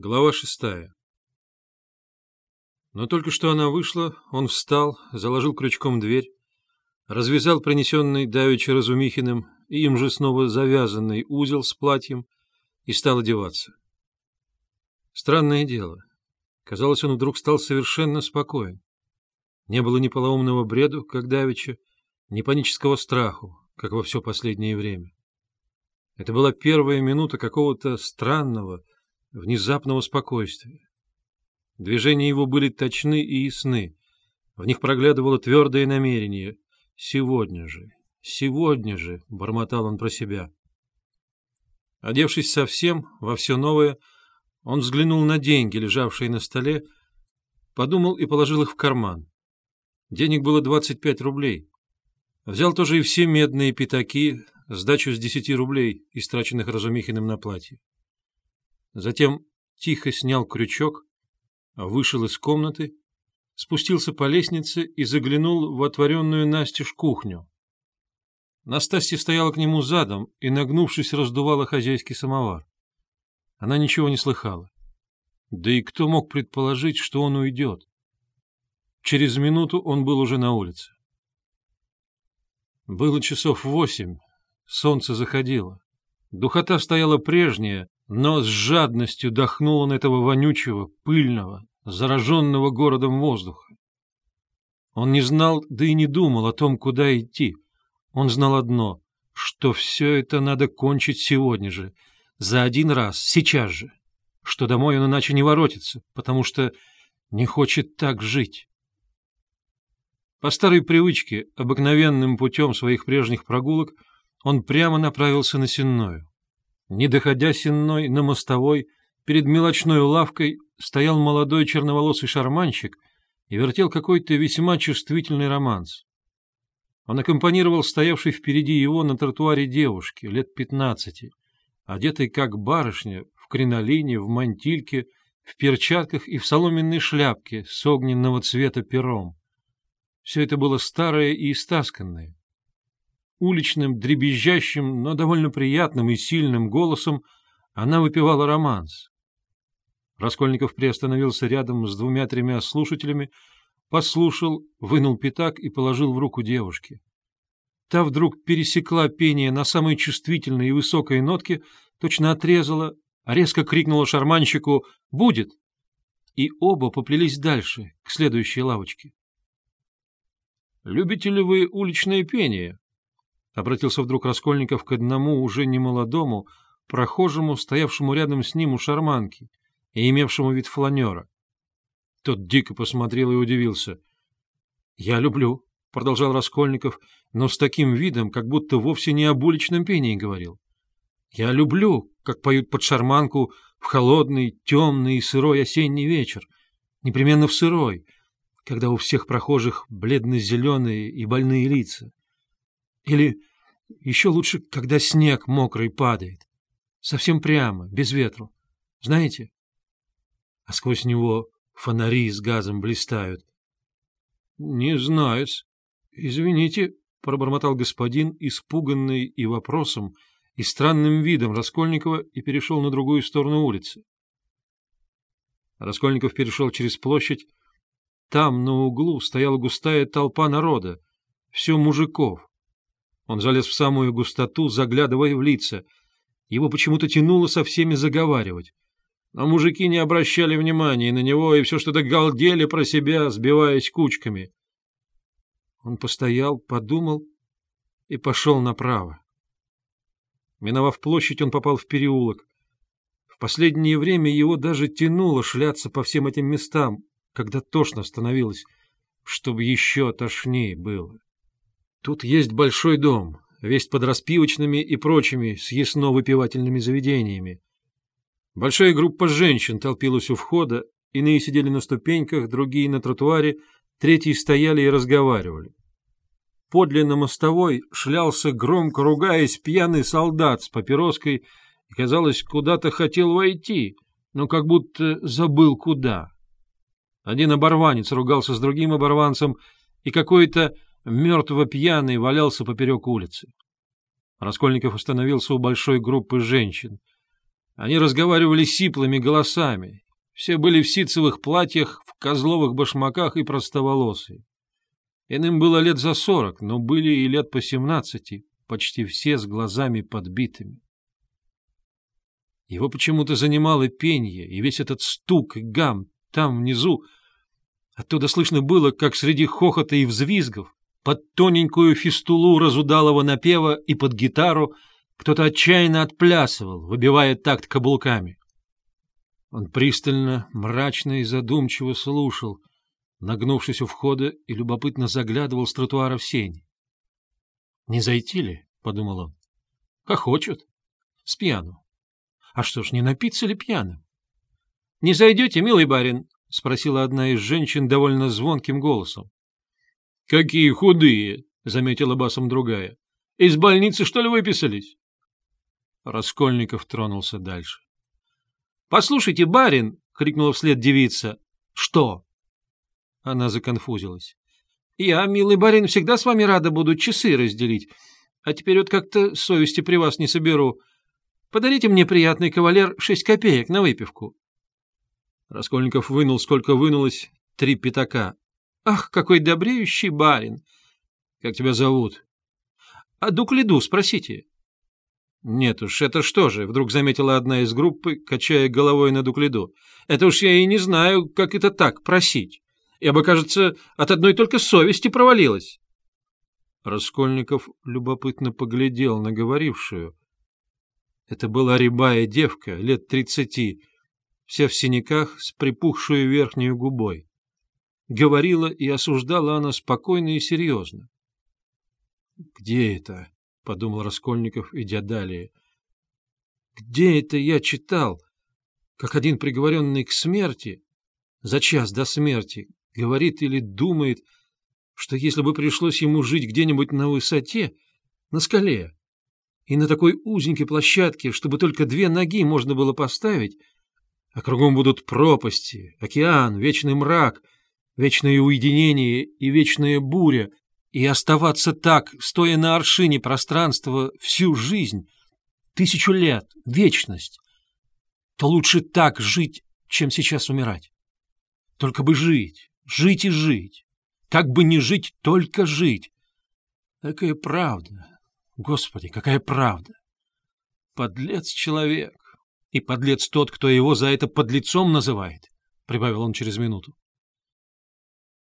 Глава шестая Но только что она вышла, он встал, заложил крючком дверь, развязал принесенный давеча Разумихиным и им же снова завязанный узел с платьем и стал одеваться. Странное дело. Казалось, он вдруг стал совершенно спокоен. Не было ни полоумного бреду, как давеча, ни панического страху, как во все последнее время. Это была первая минута какого-то странного, внезапного спокойствия. Движения его были точны и ясны. В них проглядывало твердое намерение. «Сегодня же, сегодня же», — бормотал он про себя. Одевшись совсем, во все новое, он взглянул на деньги, лежавшие на столе, подумал и положил их в карман. Денег было 25 рублей. Взял тоже и все медные пятаки, сдачу с 10 рублей, истраченных Разумихиным на платье. Затем тихо снял крючок, вышел из комнаты, спустился по лестнице и заглянул в отворенную настежь кухню. Настасья стояла к нему задом и, нагнувшись, раздувала хозяйский самовар. Она ничего не слыхала. Да и кто мог предположить, что он уйдет? Через минуту он был уже на улице. Было часов восемь, солнце заходило. Духота стояла прежняя, но с жадностью дохнул он этого вонючего, пыльного, зараженного городом воздуха. Он не знал, да и не думал о том, куда идти. Он знал одно, что все это надо кончить сегодня же, за один раз, сейчас же, что домой он иначе не воротится, потому что не хочет так жить. По старой привычке, обыкновенным путем своих прежних прогулок, он прямо направился на Сенную. Не доходя Сенной на мостовой, перед мелочной лавкой стоял молодой черноволосый шарманщик и вертел какой-то весьма чувствительный романс. Он аккомпанировал стоявшей впереди его на тротуаре девушке, лет пятнадцати, одетой как барышня, в кринолине, в мантильке, в перчатках и в соломенной шляпке с огненного цвета пером. Все это было старое и истасканное уличным, дребезжащим, но довольно приятным и сильным голосом она выпивала романс. Раскольников приостановился рядом с двумя-тремя слушателями, послушал, вынул пятак и положил в руку девушки. Та вдруг пересекла пение на самой чувствительной и высокой нотке, точно отрезала, резко крикнула шарманщику «Будет!» И оба поплелись дальше, к следующей лавочке. «Любите ли вы уличное пение?» Обратился вдруг Раскольников к одному уже немолодому, прохожему, стоявшему рядом с ним у шарманки и имевшему вид фланера. Тот дико посмотрел и удивился. — Я люблю, — продолжал Раскольников, но с таким видом, как будто вовсе не об уличном пении говорил. — Я люблю, как поют под шарманку в холодный, темный и сырой осенний вечер, непременно в сырой, когда у всех прохожих бледно-зеленые и больные лица. Или еще лучше, когда снег мокрый падает. Совсем прямо, без ветру. Знаете? А сквозь него фонари с газом блистают. — Не знаю. Извините, — пробормотал господин, испуганный и вопросом, и странным видом Раскольникова, и перешел на другую сторону улицы. Раскольников перешел через площадь. Там, на углу, стояла густая толпа народа, все мужиков. Он залез в самую густоту, заглядывая в лица. Его почему-то тянуло со всеми заговаривать. Но мужики не обращали внимания на него и все что-то галдели про себя, сбиваясь кучками. Он постоял, подумал и пошел направо. Миновав площадь, он попал в переулок. В последнее время его даже тянуло шляться по всем этим местам, когда тошно становилось, чтобы еще тошнее было. Тут есть большой дом, весь под распивочными и прочими съестно-выпивательными заведениями. Большая группа женщин толпилась у входа, иные сидели на ступеньках, другие на тротуаре, третьи стояли и разговаривали. Подле мостовой шлялся, громко ругаясь, пьяный солдат с папироской и, казалось, куда-то хотел войти, но как будто забыл куда. Один оборванец ругался с другим оборванцем, и какой-то мертво пьяный валялся поперек улицы. Раскольников остановился у большой группы женщин. Они разговаривали сиплыми голосами. Все были в ситцевых платьях, в козловых башмаках и простоволосые. Иным было лет за сорок, но были и лет по семнадцати, почти все с глазами подбитыми. Его почему-то занимало пение, и весь этот стук и гам там внизу. Оттуда слышно было, как среди хохота и взвизгов, под тоненькую фистулу разудалого напева и под гитару кто-то отчаянно отплясывал, выбивая такт каблуками. Он пристально, мрачно и задумчиво слушал, нагнувшись у входа и любопытно заглядывал с тротуара в сень. «Не зайти ли?» — подумал он. «Хохочут. С пьяну. А что ж, не напиться ли пьяным? — Не зайдете, милый барин? — спросила одна из женщин довольно звонким голосом. — Какие худые! — заметила басом другая. — Из больницы, что ли, выписались? Раскольников тронулся дальше. — Послушайте, барин! — крикнула вслед девица. — Что? Она законфузилась. — Я, милый барин, всегда с вами рада буду часы разделить, а теперь вот как-то совести при вас не соберу. Подарите мне, приятный кавалер, шесть копеек на выпивку. Раскольников вынул, сколько вынулось, три пятака. Ах, какой добреющий барин! Как тебя зовут? А Дуклиду спросите. Нет уж, это что же, вдруг заметила одна из группы, качая головой на Дуклиду. Это уж я и не знаю, как это так, просить. Я бы, кажется, от одной только совести провалилась. Раскольников любопытно поглядел на говорившую — это была рябая девка, лет тридцати, вся в синяках, с припухшей верхней губой. Говорила и осуждала она спокойно и серьезно. «Где это?» — подумал Раскольников, идя далее. «Где это я читал, как один приговоренный к смерти, за час до смерти, говорит или думает, что если бы пришлось ему жить где-нибудь на высоте, на скале, и на такой узенькой площадке, чтобы только две ноги можно было поставить, а кругом будут пропасти, океан, вечный мрак, вечное уединение и вечная буря, и оставаться так, стоя на аршине пространства всю жизнь, тысячу лет, вечность, то лучше так жить, чем сейчас умирать. Только бы жить, жить и жить. Как бы не жить, только жить. Такая правда, Господи, какая правда! Подлец человек. И подлец тот, кто его за это подлецом называет, — прибавил он через минуту.